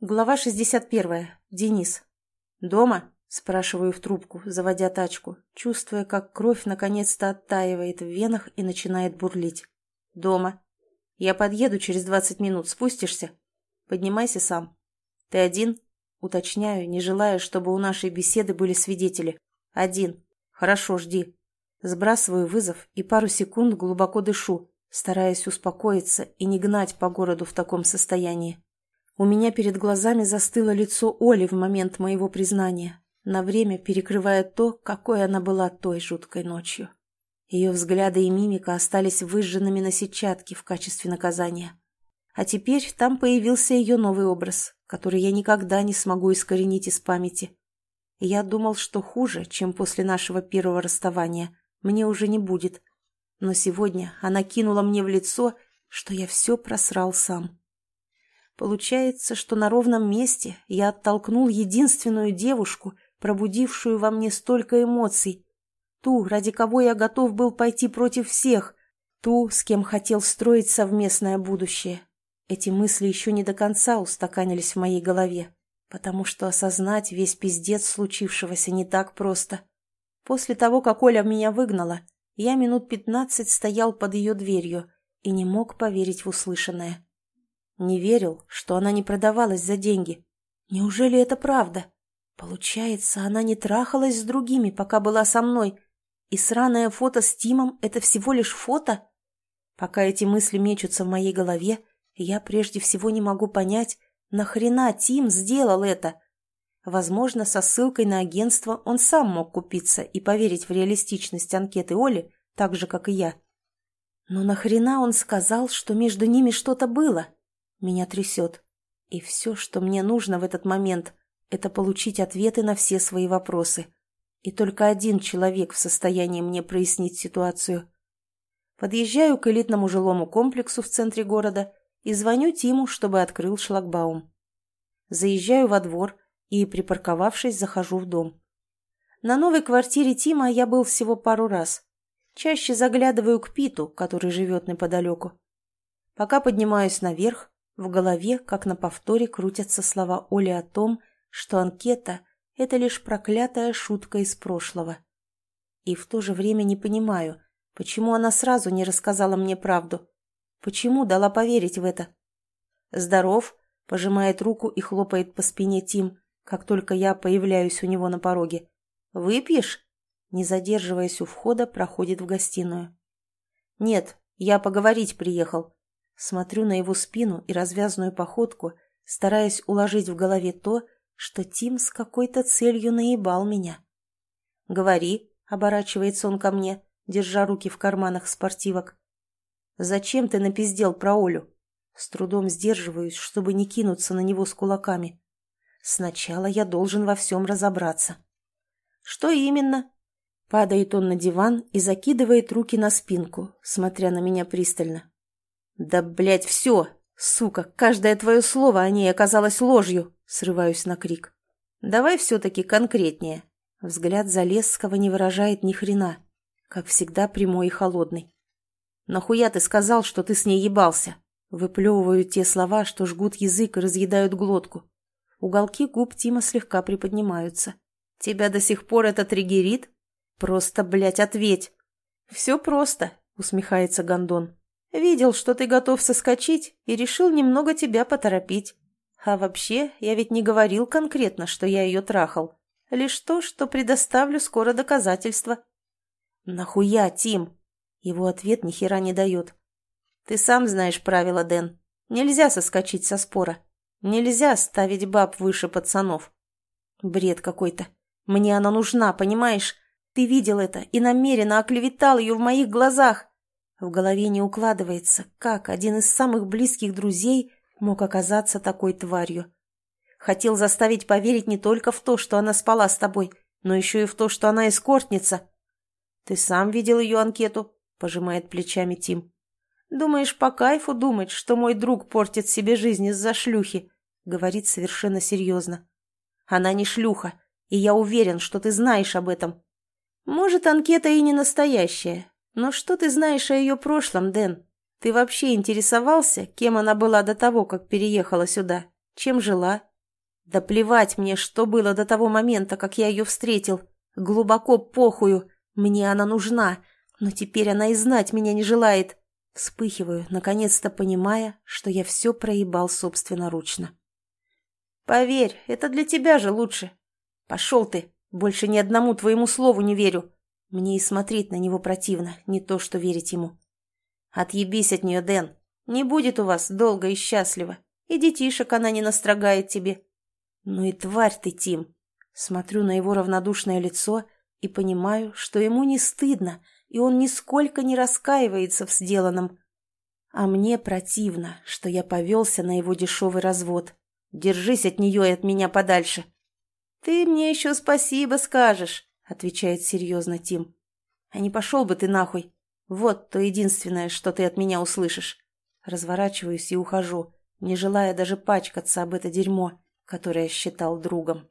Глава 61. Денис. «Дома?» – спрашиваю в трубку, заводя тачку, чувствуя, как кровь наконец-то оттаивает в венах и начинает бурлить. «Дома. Я подъеду через 20 минут. Спустишься? Поднимайся сам. Ты один?» – уточняю, не желая, чтобы у нашей беседы были свидетели. «Один. Хорошо, жди». Сбрасываю вызов и пару секунд глубоко дышу, стараясь успокоиться и не гнать по городу в таком состоянии. У меня перед глазами застыло лицо Оли в момент моего признания, на время перекрывая то, какой она была той жуткой ночью. Ее взгляды и мимика остались выжженными на сетчатке в качестве наказания. А теперь там появился ее новый образ, который я никогда не смогу искоренить из памяти. Я думал, что хуже, чем после нашего первого расставания, мне уже не будет. Но сегодня она кинула мне в лицо, что я все просрал сам. Получается, что на ровном месте я оттолкнул единственную девушку, пробудившую во мне столько эмоций. Ту, ради кого я готов был пойти против всех. Ту, с кем хотел строить совместное будущее. Эти мысли еще не до конца устаканились в моей голове, потому что осознать весь пиздец случившегося не так просто. После того, как Оля меня выгнала, я минут пятнадцать стоял под ее дверью и не мог поверить в услышанное. Не верил, что она не продавалась за деньги. Неужели это правда? Получается, она не трахалась с другими, пока была со мной. И сраное фото с Тимом — это всего лишь фото? Пока эти мысли мечутся в моей голове, я прежде всего не могу понять, нахрена Тим сделал это. Возможно, со ссылкой на агентство он сам мог купиться и поверить в реалистичность анкеты Оли, так же, как и я. Но нахрена он сказал, что между ними что-то было? Меня трясет. И все, что мне нужно в этот момент, это получить ответы на все свои вопросы. И только один человек в состоянии мне прояснить ситуацию. Подъезжаю к элитному жилому комплексу в центре города и звоню Тиму, чтобы открыл шлагбаум. Заезжаю во двор и, припарковавшись, захожу в дом. На новой квартире Тима я был всего пару раз. Чаще заглядываю к Питу, который живет неподалеку. Пока поднимаюсь наверх, в голове, как на повторе, крутятся слова Оли о том, что анкета – это лишь проклятая шутка из прошлого. И в то же время не понимаю, почему она сразу не рассказала мне правду. Почему дала поверить в это? «Здоров», – пожимает руку и хлопает по спине Тим, как только я появляюсь у него на пороге. «Выпьешь?» Не задерживаясь у входа, проходит в гостиную. «Нет, я поговорить приехал», Смотрю на его спину и развязную походку, стараясь уложить в голове то, что Тим с какой-то целью наебал меня. «Говори», — оборачивается он ко мне, держа руки в карманах спортивок. «Зачем ты напиздел про Олю?» С трудом сдерживаюсь, чтобы не кинуться на него с кулаками. Сначала я должен во всем разобраться. «Что именно?» Падает он на диван и закидывает руки на спинку, смотря на меня пристально. «Да, блядь, все! Сука, каждое твое слово о ней оказалось ложью!» Срываюсь на крик. «Давай все-таки конкретнее». Взгляд Залесского не выражает ни хрена. Как всегда, прямой и холодный. «Нахуя ты сказал, что ты с ней ебался?» Выплевываю те слова, что жгут язык и разъедают глотку. Уголки губ Тима слегка приподнимаются. «Тебя до сих пор это триггерит? Просто, блядь, ответь!» «Все просто», — усмехается Гондон. Видел, что ты готов соскочить, и решил немного тебя поторопить. А вообще, я ведь не говорил конкретно, что я ее трахал. Лишь то, что предоставлю скоро доказательства. Нахуя, Тим? Его ответ ни хера не дает. Ты сам знаешь правила, Дэн. Нельзя соскочить со спора. Нельзя ставить баб выше пацанов. Бред какой-то. Мне она нужна, понимаешь? Ты видел это и намеренно оклеветал ее в моих глазах. В голове не укладывается, как один из самых близких друзей мог оказаться такой тварью. Хотел заставить поверить не только в то, что она спала с тобой, но еще и в то, что она эскортница. «Ты сам видел ее анкету?» – пожимает плечами Тим. «Думаешь, по кайфу думать, что мой друг портит себе жизнь из-за шлюхи?» – говорит совершенно серьезно. «Она не шлюха, и я уверен, что ты знаешь об этом. Может, анкета и не настоящая, но что ты знаешь о ее прошлом, Дэн? Ты вообще интересовался, кем она была до того, как переехала сюда? Чем жила? Да плевать мне, что было до того момента, как я ее встретил. Глубоко похую. Мне она нужна. Но теперь она и знать меня не желает. Вспыхиваю, наконец-то понимая, что я все проебал собственноручно. Поверь, это для тебя же лучше. Пошел ты. Больше ни одному твоему слову не верю. Мне и смотреть на него противно, не то что верить ему. Отъебись от нее, Дэн. Не будет у вас долго и счастливо. И детишек она не настрогает тебе. Ну и тварь ты, Тим. Смотрю на его равнодушное лицо и понимаю, что ему не стыдно, и он нисколько не раскаивается в сделанном. А мне противно, что я повелся на его дешевый развод. Держись от нее и от меня подальше. «Ты мне еще спасибо скажешь», — отвечает серьезно Тим. «А не пошел бы ты нахуй. Вот то единственное, что ты от меня услышишь». Разворачиваюсь и ухожу, не желая даже пачкаться об это дерьмо, которое считал другом.